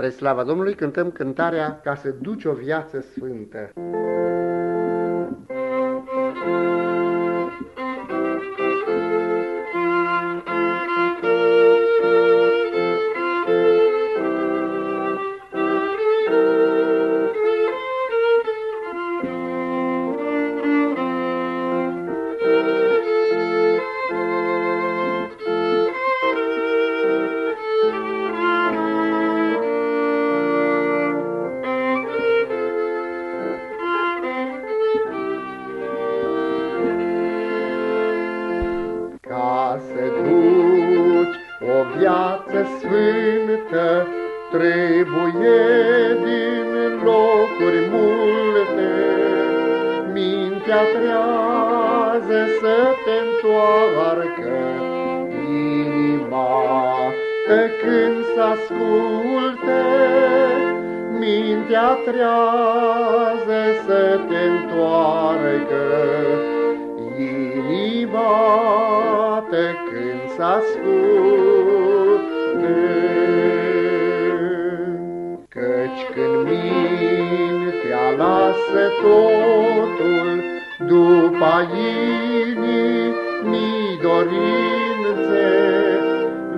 Spre slava Domnului cântăm cântarea Ca să duci o viață sfântă. Să duci o viață sfântă, trebuie din locuri multe. Mintea trează să te întoarcă, inima când să asculte. Mintea trează să te întoarcă, asculte. Căci când mintea lasă totul după inimii dorințe,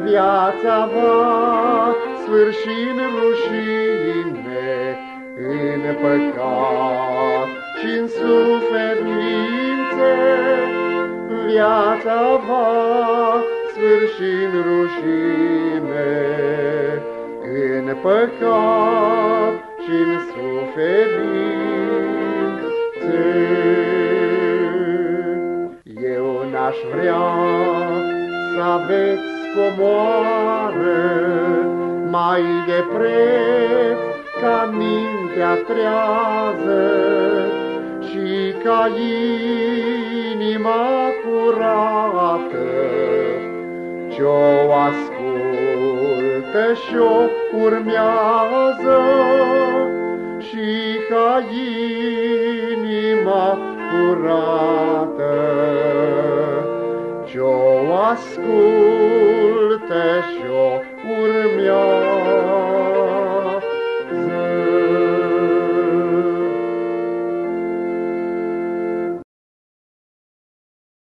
viața va sfârși în rușine, în păcat și în suferințe, viața va sfârși în rușine, în păcat și în suferințe. Eu n-aș vrea să aveți comoară mai de preț ca mintea trează și ca inima curată ce-o ascultă și-o urmează și ca inima curată. Ce-o ascultă și-o urmează